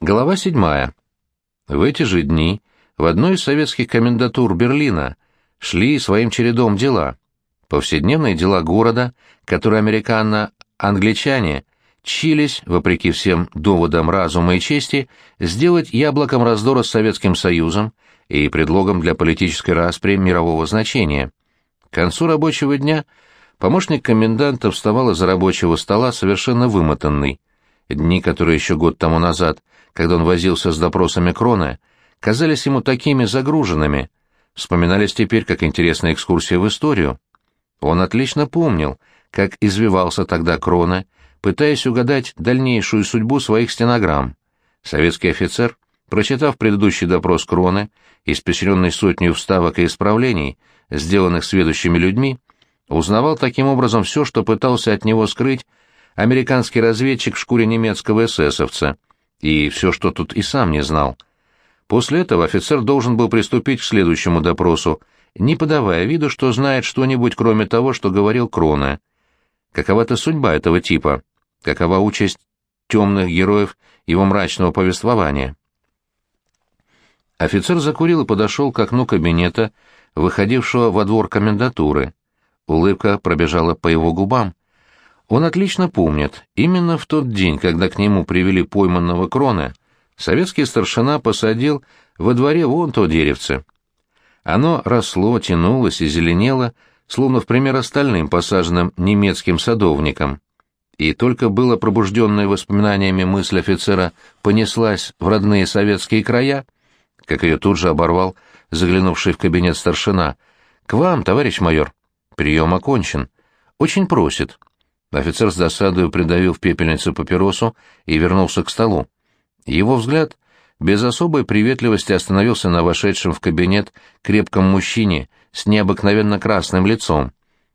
Глава седьмая. В эти же дни в одной из советских комендатур Берлина шли своим чередом дела. Повседневные дела города, которые американо-англичане чились, вопреки всем доводам разума и чести, сделать яблоком раздора с Советским Союзом и предлогом для политической распри мирового значения. К концу рабочего дня помощник коменданта вставал из-за рабочего стола совершенно вымотанный. Дни, которые еще год тому назад – когда он возился с допросами Крона, казались ему такими загруженными, вспоминались теперь как интересная экскурсия в историю. Он отлично помнил, как извивался тогда Крона, пытаясь угадать дальнейшую судьбу своих стенограмм. Советский офицер, прочитав предыдущий допрос Кроны, испещренный сотней вставок и исправлений, сделанных сведущими людьми, узнавал таким образом все, что пытался от него скрыть американский разведчик в шкуре немецкого эсэсовца, и все, что тут и сам не знал. После этого офицер должен был приступить к следующему допросу, не подавая виду, что знает что-нибудь, кроме того, что говорил Крона. Какова-то судьба этого типа? Какова участь темных героев его мрачного повествования? Офицер закурил и подошел к окну кабинета, выходившего во двор комендатуры. Улыбка пробежала по его губам. Он отлично помнит, именно в тот день, когда к нему привели пойманного крона, советский старшина посадил во дворе вон то деревце. Оно росло, тянулось и зеленело, словно в пример остальным посаженным немецким садовникам. И только было пробужденная воспоминаниями мысль офицера понеслась в родные советские края, как ее тут же оборвал заглянувший в кабинет старшина. «К вам, товарищ майор. Прием окончен. Очень просит». Офицер с досадою придавил в пепельницу папиросу и вернулся к столу. Его взгляд без особой приветливости остановился на вошедшем в кабинет крепком мужчине с необыкновенно красным лицом.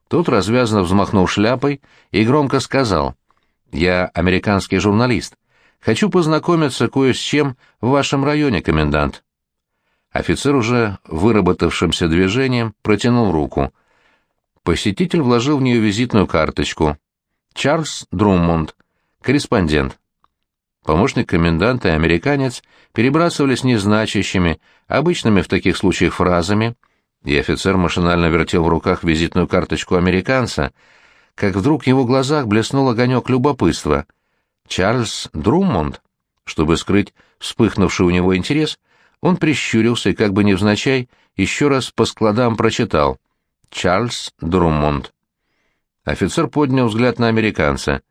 Тот развязно взмахнул шляпой и громко сказал, «Я американский журналист. Хочу познакомиться кое с чем в вашем районе, комендант». Офицер уже выработавшимся движением протянул руку. Посетитель вложил в нее визитную карточку, Чарльз Друммонд, корреспондент. Помощник коменданта и американец перебрасывались незначащими, обычными в таких случаях фразами, и офицер машинально вертел в руках визитную карточку американца, как вдруг в его глазах блеснул огонек любопытства. «Чарльз Друммонд?» Чтобы скрыть вспыхнувший у него интерес, он прищурился и, как бы невзначай, еще раз по складам прочитал. «Чарльз Друммонд». Офицер поднял взгляд на американца.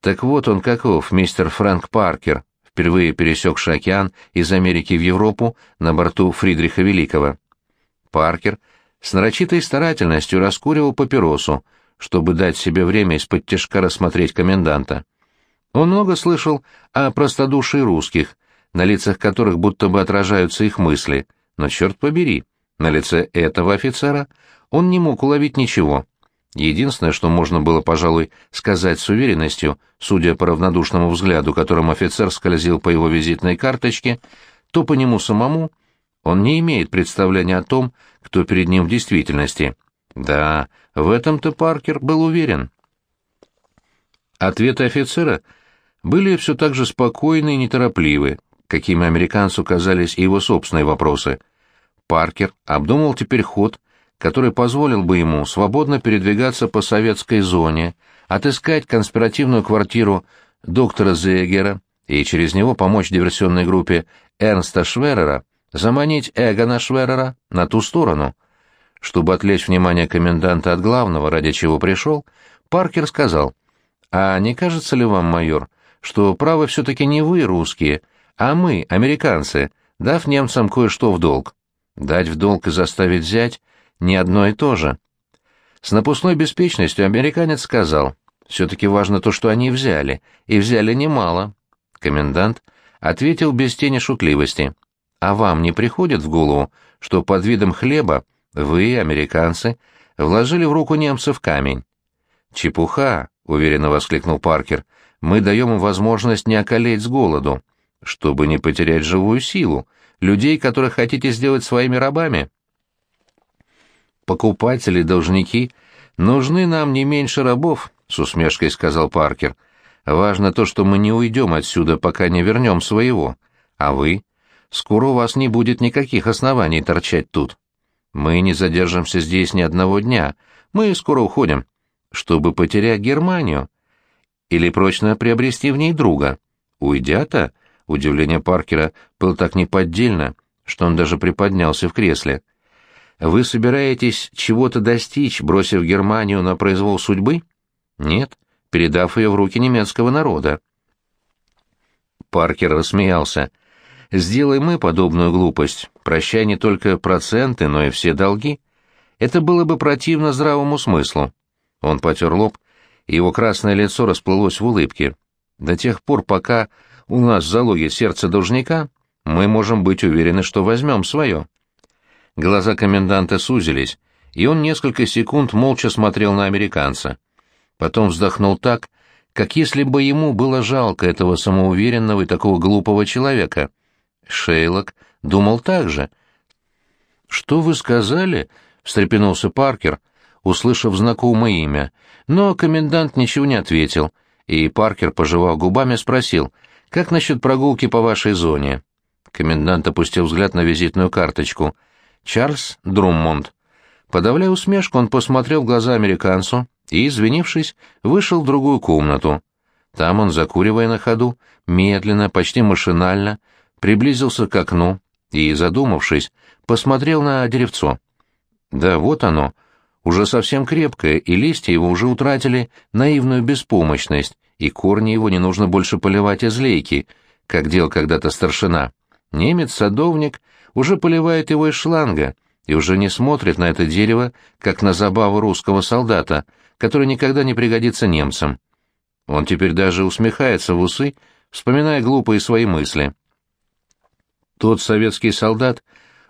Так вот он каков, мистер Фрэнк Паркер, впервые пересекший океан из Америки в Европу на борту Фридриха Великого. Паркер с нарочитой старательностью раскуривал папиросу, чтобы дать себе время из-под тяжка рассмотреть коменданта. Он много слышал о простодушии русских, на лицах которых будто бы отражаются их мысли, но, черт побери, на лице этого офицера он не мог уловить ничего. Единственное, что можно было, пожалуй, сказать с уверенностью, судя по равнодушному взгляду, которым офицер скользил по его визитной карточке, то по нему самому он не имеет представления о том, кто перед ним в действительности. Да, в этом-то Паркер был уверен. Ответы офицера были все так же спокойны и неторопливы, какими американцу казались и его собственные вопросы. Паркер обдумал теперь ход, который позволил бы ему свободно передвигаться по советской зоне, отыскать конспиративную квартиру доктора Зегера и через него помочь диверсионной группе Эрнста Шверера заманить Эгона Шверера на ту сторону. Чтобы отвлечь внимание коменданта от главного, ради чего пришел, Паркер сказал, «А не кажется ли вам, майор, что правы все-таки не вы, русские, а мы, американцы, дав немцам кое-что в долг? Дать в долг и заставить взять не одно и то же. С напускной беспечностью американец сказал, все-таки важно то, что они взяли, и взяли немало. Комендант ответил без тени шутливости. А вам не приходит в голову, что под видом хлеба вы, американцы, вложили в руку немцев камень? Чепуха, уверенно воскликнул Паркер. Мы даем им возможность не околеть с голоду, чтобы не потерять живую силу, людей, которых хотите сделать своими рабами покупатели, должники, нужны нам не меньше рабов, — с усмешкой сказал Паркер. Важно то, что мы не уйдем отсюда, пока не вернем своего. А вы? Скоро у вас не будет никаких оснований торчать тут. Мы не задержимся здесь ни одного дня. Мы скоро уходим. Чтобы потерять Германию? Или прочно приобрести в ней друга? Уйдя-то? Удивление Паркера было так неподдельно, что он даже приподнялся в кресле. Вы собираетесь чего-то достичь, бросив Германию на произвол судьбы? Нет, передав ее в руки немецкого народа. Паркер рассмеялся. Сделай мы подобную глупость, прощай не только проценты, но и все долги. Это было бы противно здравому смыслу. Он потер лоб, и его красное лицо расплылось в улыбке. До тех пор, пока у нас в залоге сердце должника, мы можем быть уверены, что возьмем свое. Глаза коменданта сузились, и он несколько секунд молча смотрел на американца. Потом вздохнул так, как если бы ему было жалко этого самоуверенного и такого глупого человека. Шейлок думал так же. «Что вы сказали?» — встрепенулся Паркер, услышав знакомое имя, но комендант ничего не ответил, и Паркер, пожевал губами, спросил, «Как насчет прогулки по вашей зоне?» Комендант опустил взгляд на визитную карточку — Чарльз Друммонд. Подавляя усмешку, он посмотрел в глаза американцу и, извинившись, вышел в другую комнату. Там он, закуривая на ходу, медленно, почти машинально, приблизился к окну и, задумавшись, посмотрел на деревцо. Да вот оно, уже совсем крепкое, и листья его уже утратили наивную беспомощность, и корни его не нужно больше поливать из лейки, как делал когда-то старшина. Немец-садовник уже поливает его из шланга и уже не смотрит на это дерево, как на забаву русского солдата, который никогда не пригодится немцам. Он теперь даже усмехается в усы, вспоминая глупые свои мысли. Тот советский солдат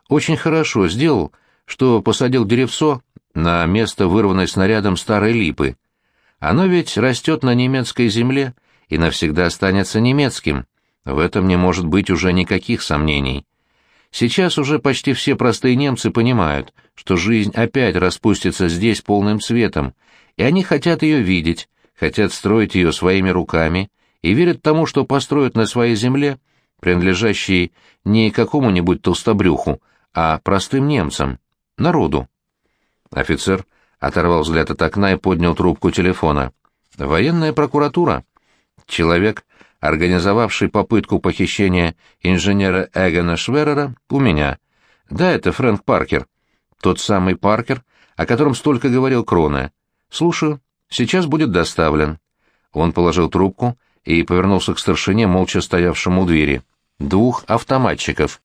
очень хорошо сделал, что посадил деревцо на место вырванной снарядом старой липы. Оно ведь растет на немецкой земле и навсегда останется немецким. В этом не может быть уже никаких сомнений. Сейчас уже почти все простые немцы понимают, что жизнь опять распустится здесь полным цветом, и они хотят ее видеть, хотят строить ее своими руками и верят тому, что построят на своей земле, принадлежащей не какому-нибудь толстобрюху, а простым немцам, народу. Офицер оторвал взгляд от окна и поднял трубку телефона. «Военная прокуратура. Человек, организовавший попытку похищения инженера Эгона Шверера, у меня. Да, это Фрэнк Паркер. Тот самый Паркер, о котором столько говорил Крона. Слушаю, сейчас будет доставлен. Он положил трубку и повернулся к старшине, молча стоявшему у двери. Двух автоматчиков.